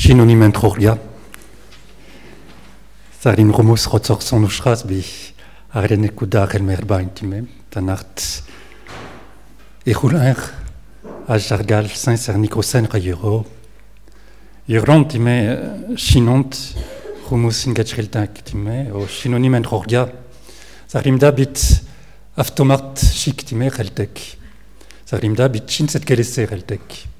Synonymen trorgia. Sarin rumus rotzor son ushras bi arene kudar el merba intime. Tanart echuler a jargal saint cernicosen rayero. Iron time chinont rumus ingachriltak time o synonymen trorgia. Sarim dabit aftomat chik time reltek. Sarim dabit chinset kelese reltek.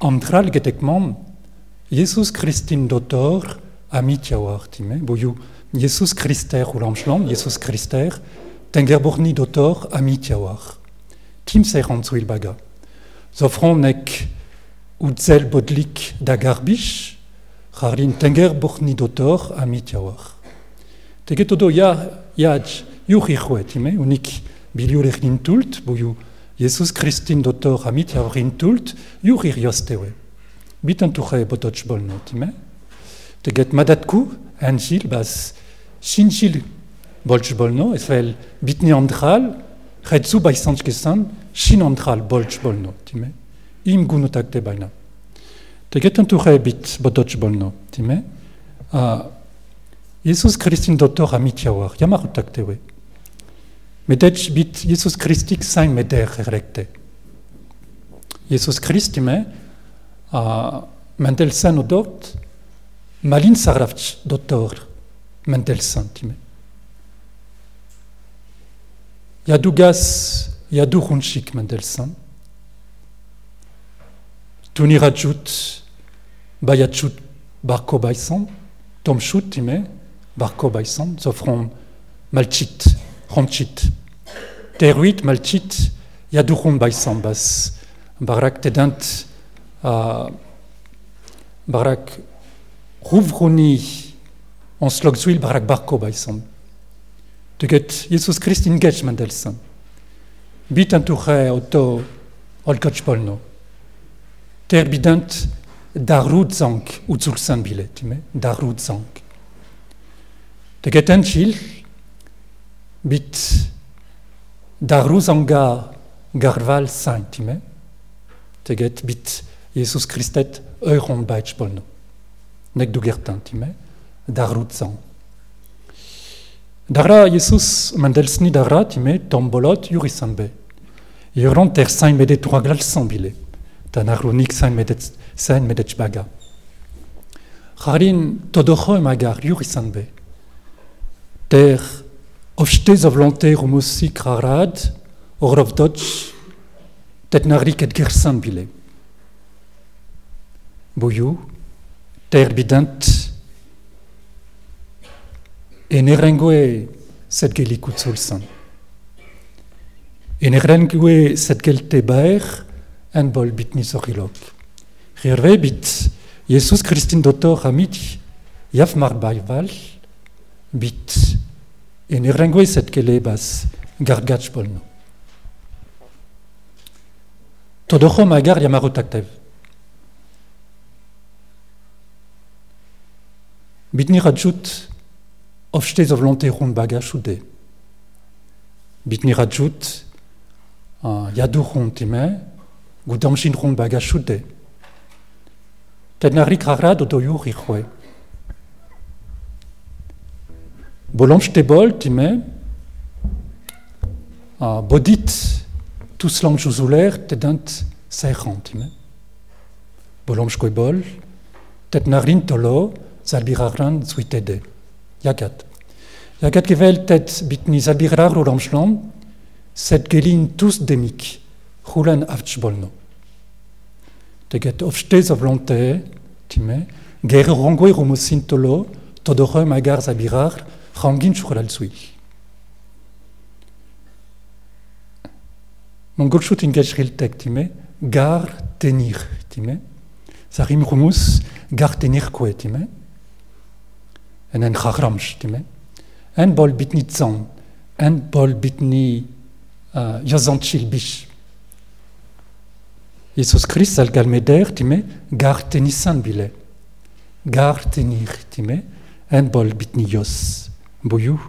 Antral getekman, Jesus Christin dotor time, boyu Jesus Christer ulamschlam, Jesus Christer, tengerborni dotor. Tim serant zuil baga? Zofron nek utzel bodlik da garbich, rarin tengerborni dotor. Tegetodo ya yaj unik Jesus Christin dotor amit javrin tult, jurir jostewe. Bitan tuche botoch bolno, time. Teget madatku, angil, bas, shinjil bolch bolno, esvel bitni andral, redzu bai sanchkesan, shin andral bolch bolno, time. Im gunutak te baina. An tuche bit botoch bolno, time. Uh, Jesus Christin dotor amit jawar, yamarutak tewe. Bit Jesus Christik sein meder erecte. Jesus Christime a Mendelssohn o dort, malin sarravch dotor Mendelssohn time. Yadugas yadu hunchik Mendelssohn. Tuni rajut bayachut barco baisan, tom chut time, barco baisan, zofron malchit, ronchit. Teruit malchit yadurum baisan bas, barak tedant a barak rouvroni on slogzuil barak barco baisan. Teget Jesus Christ in gech Mendelssohn. Bit an tuche auto olkoch polno. Ter bidant darud zank utzul san bilet, time, darud zank. Teget an chil, bit darud zanga garval saint, time. Teget bit Jesus Christet euron baich polno. Nek du gertan, time, darud zank. Dara Jesus Mendelsni dara time tombolot yurisanbe. Yuron ter sain medet troaglal sambile. Tan arlonik sain medet sain medet baga. Harin todocho magar yurisanbe. Ter ofshtez of volonté rumusik rarad orov doch tet narik et gersan bile. Boyu ter bidant en erengoe set gelikut sulsan. En erengoe set gelte baer en bol bitni. Rerve bit Jesus Christin dotor amit yaf mar bit en erengoe set gelebas gargach bolno. Todocho magar yamarotaktev. Bitni rajut ofstes of volonté rond baga choude. Bitni rajut yadu rond time, gudamshin rond baga choude. Ted na rik rarad o doyo rikhwe. Bolomch te bol time, uh, bodit tous lang jouzuler tedant seichan time. Bolomch kwe bol, ted narin tolo, zalbiraran zuitede. Yagat. Yagat gevel tet bitni zabirar o ramschlam, set gelin tous demik, roulan avtschbolno. Teget ofstez of lante, time, ger rongwe rumosin tolo, todore magar zabirar, rangin churlal zui. Mon golchut in gachril tek, time, gar tenir, time, zarim rumus, gartenir kwe time. En chagramsh time. En bol bitni tzan. En bol bitni uh, yazanchil bish. Jesus Christ al galmeder time gartenisan bile. Gartenir time. En bol bitni yos. Boyou.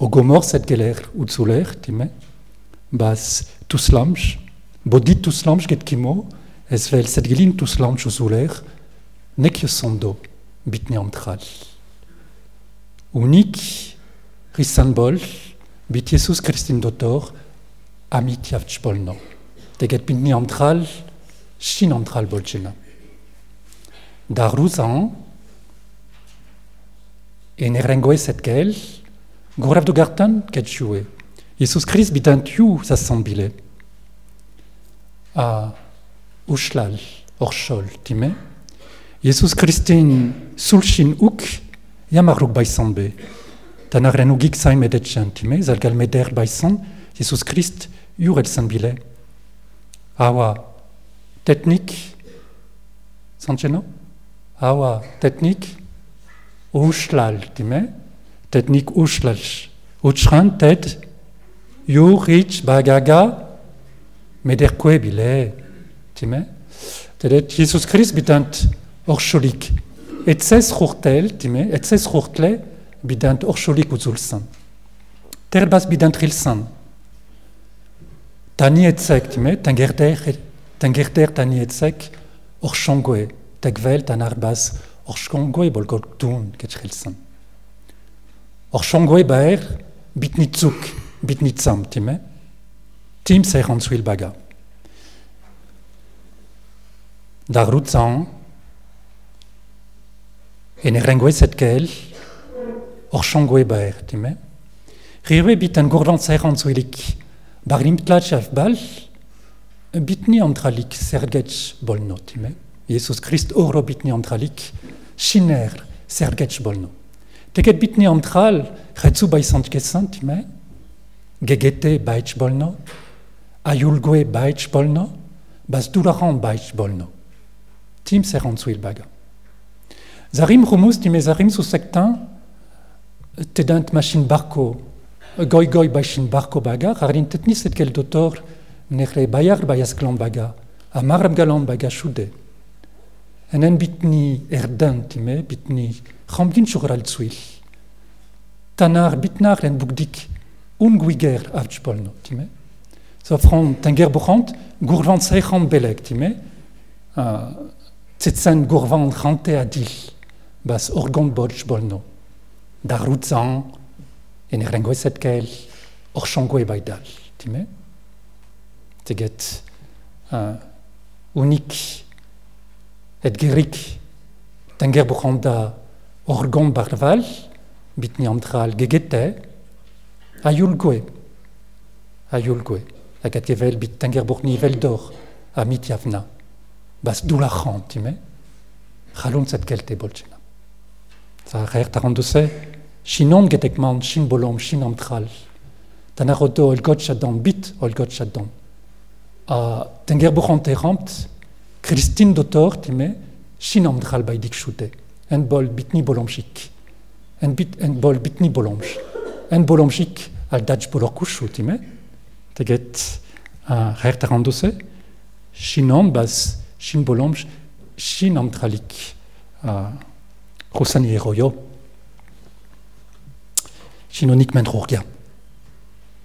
O gomor set geler utzuler time. Bas tuslamsh. Bodit tuslamsh get kimo. Es vel set gelin tuslamsh uzuler. Nek yosondo bitni amtral. Unik risan bol bit Jesus Christin dotor amit yavch bolno. Teget bitni amtral shin amtral bolchena. Daruzan en erengoe set gel gorav do gartan ket chue. Jesus Christ bitant you sa sambile. A ushlal orchol time. Jesus Christin sulshin uk yamaruk baisambe. Tanar renugik saim edetchen time zalgal meder baisan Jesus Christ yur el sambile. Awa technique Sancheno? Awa technique ushlal time. Technique ushlal. Uchran ted yu rich bagaga meder kwe bile. Time? Tedet Jesus Christ bitant orcholik. Et ses rourtel, time, et ses rourtle bidant orcholik uzulsan. Terbas bidant rilsan. Tani et sek, time, tangerder, tangerder tani et sek, orchongoe, tegvel tanarbas, orchongoe bolgoltun, ketchrilsan. Orchongoe baer, bitnitzuk, bitnitzam, time, tim seransuil baga. Darutzan, en erengoe set gel, or changoe baer, time. Riwe bit an gourlant serran zuilik, barlim tlatchaf bal, bitni antralik sergetch bolno, time. Jesus Christ oro bitni antralik, chiner sergetch bolno. Teget bitni antral, retsu bai sant kesan, time. Gegete baitch bolno, ayulgoe baitch bolno, bas duraran baitch bolno. Tim serran zuil baga. Zarim rumus di me zarim su sektan tedant machin barco goi goi bachin barco baga harin tetni set kel dotor nechre bayar bayas glan baga a marab galan baga choude en en bitni erdan time bitni rambin chugral zuil tanar bitnar en bugdik un guiger avchpolno time. So fron tanger buchant gourvant seichant belek time. Uh, Tsetsen gourvant rante a dil, bas orgon bolch bolno. Da rutzan, en er rengoe set kel, or changoe bai dal, time? Teget uh, unik et gerik orgon barval, bitni antral gegete, a a a gevel bit tenger buchni veldor, a mit yavna. bas dulachan, time, chalun zet kelte bolchena. Za rer tarandose, chinon getekman, chin bolom, chin amtral. Dan got chadon, bit ol got chadon. A tenger buchante ramt, Christine dotor, time, chin amtral bai dik chute. En bol bitni bolomchik. En, bit, en bol bitni bolomch. En bolomchik al daj bolorkushu, time. Teget uh, rer tarandose, chinon bas Shin bolomj, shin amtralik, uh, rosani eroyo, shinonik men